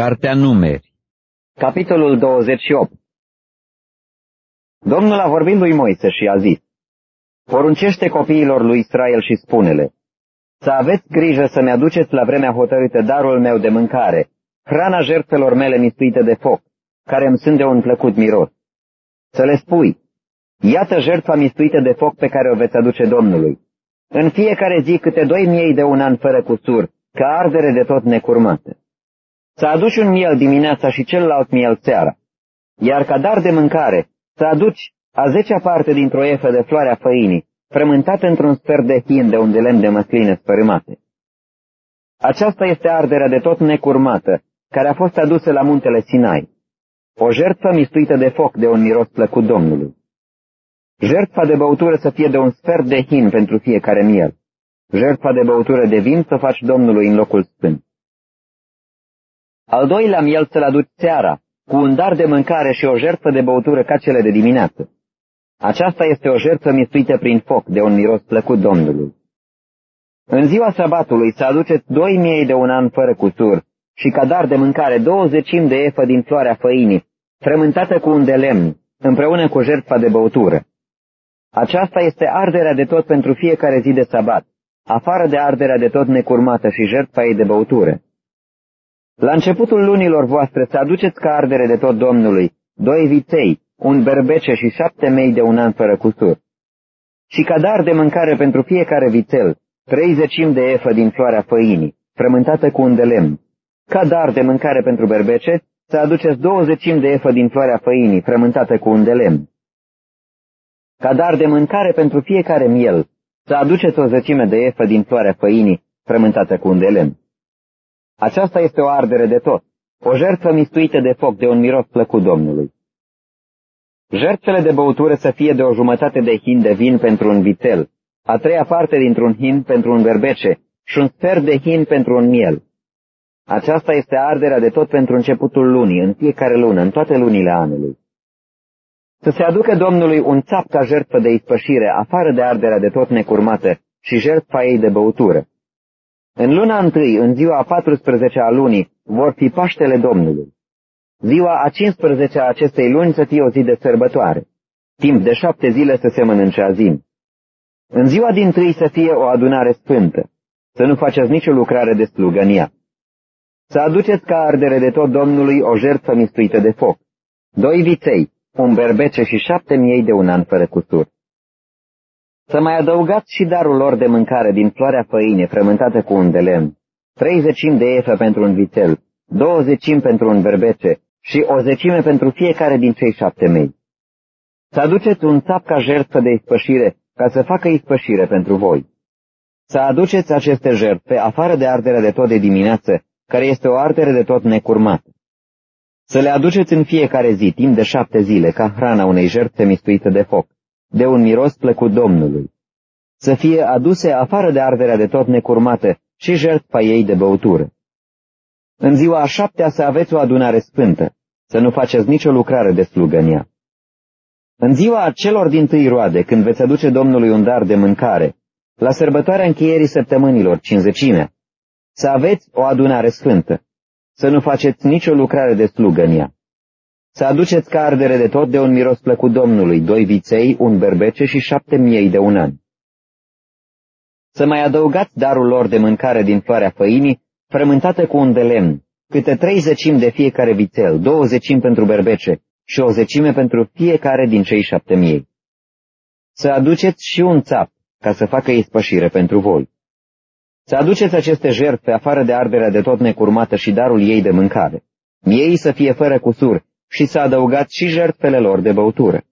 Cartea Numeri Capitolul 28 Domnul a vorbit lui Moise și a zis, Poruncește copiilor lui Israel și spune-le, Să aveți grijă să-mi aduceți la vremea hotărâtă darul meu de mâncare, hrana jertfelor mele mistuite de foc, care îmi sunt de un plăcut miros. Să le spui, Iată jertfa mistuită de foc pe care o veți aduce Domnului. În fiecare zi câte doi miei de un an fără cusur, ca ardere de tot necurmată. Să aduci un miel dimineața și celălalt miel seara, iar ca dar de mâncare să aduci a zecea parte dintr-o efă de floarea făinii, frământată într-un sfert de hin de unde lemn de măsline spărâmate. Aceasta este arderea de tot necurmată, care a fost adusă la muntele Sinai, o jertfă mistuită de foc de un miros plăcut Domnului. Jertfa de băutură să fie de un sfert de hin pentru fiecare miel. Jertfa de băutură de vin să faci Domnului în locul sfânt. Al doilea miel să-l aduci seara, cu un dar de mâncare și o jertfă de băutură ca cele de dimineață. Aceasta este o jertfă mistuită prin foc de un miros plăcut Domnului. În ziua sabatului să aduceți doi miei de un an fără cusur și ca dar de mâncare douăzecim de efă din floarea făinii, frământată cu un de lemn, împreună cu jertfa de băutură. Aceasta este arderea de tot pentru fiecare zi de sabat, afară de arderea de tot necurmată și jertfa ei de băutură. La începutul lunilor voastre să aduceți ca ardere de tot Domnului doi viței, un berbece și șapte mei de un an fără cusur. Și ca dar de mâncare pentru fiecare vițel, treizecim de efă din floarea făinii, frământată cu un de lemn. Ca dar de mâncare pentru berbece, să aduceți douăzecim de efă din floarea făinii, frământată cu un de lemn. Ca dar de mâncare pentru fiecare miel, să aduceți o zecime de efă din floarea făinii, frământată cu un de lemn. Aceasta este o ardere de tot, o jertfă mistuită de foc de un miros plăcut Domnului. Jertfele de băutură să fie de o jumătate de hin de vin pentru un vitel, a treia parte dintr-un hin pentru un berbece și un sfert de hin pentru un miel. Aceasta este arderea de tot pentru începutul lunii, în fiecare lună, în toate lunile anului. Să se aducă Domnului un țap ca jertfă de ispășire, afară de arderea de tot necurmată și jertfa ei de băutură. În luna întâi, în ziua a 14 a lunii, vor fi Paștele Domnului. Ziua a 15 a acestei luni să fie o zi de sărbătoare. Timp de șapte zile să se mănânce azim. În ziua din tâi să fie o adunare sfântă, să nu faceți nicio lucrare de slugă în ea. Să aduceți ca ardere de tot Domnului o jertfă mistuită de foc, doi viței, un berbece și șapte miei de un an fără cusur. Să mai adăugați și darul lor de mâncare din floarea făine frământată cu un de lemn, treizecim de efă pentru un vițel, douăzecim pentru un berbece și o zecime pentru fiecare din cei șapte mei. Să aduceți un țap ca jertfă de ispășire, ca să facă ispășire pentru voi. Să aduceți aceste jertfe afară de arderea de tot de dimineață, care este o ardere de tot necurmată. Să le aduceți în fiecare zi, timp de șapte zile, ca hrana unei jertfe mistuite de foc de un miros plăcut Domnului, să fie aduse afară de arderea de tot necurmată și jertfa ei de băutură. În ziua a șaptea să aveți o adunare sfântă, să nu faceți nicio lucrare de slugă în ea. În ziua celor din tâi roade, când veți aduce Domnului un dar de mâncare, la sărbătoarea încheierii săptămânilor, cinzecimea, să aveți o adunare sfântă, să nu faceți nicio lucrare de slugă în ea. Să aduceți ca ardere de tot de un miros plăcut Domnului, doi viței, un berbece și șapte miei de un an. Să mai adăugați darul lor de mâncare din floarea făinii, frământată cu un de lemn, câte trei zecimi de fiecare vițel, două zecimi pentru berbece și o zecime pentru fiecare din cei șapte miei. Să aduceți și un țap, ca să facă ispășire pentru voi. Să aduceți aceste jertfe afară de arderea de tot necurmată și darul ei de mâncare. Miei să fie fără cusur și să adăugați și jertfele lor de băutură.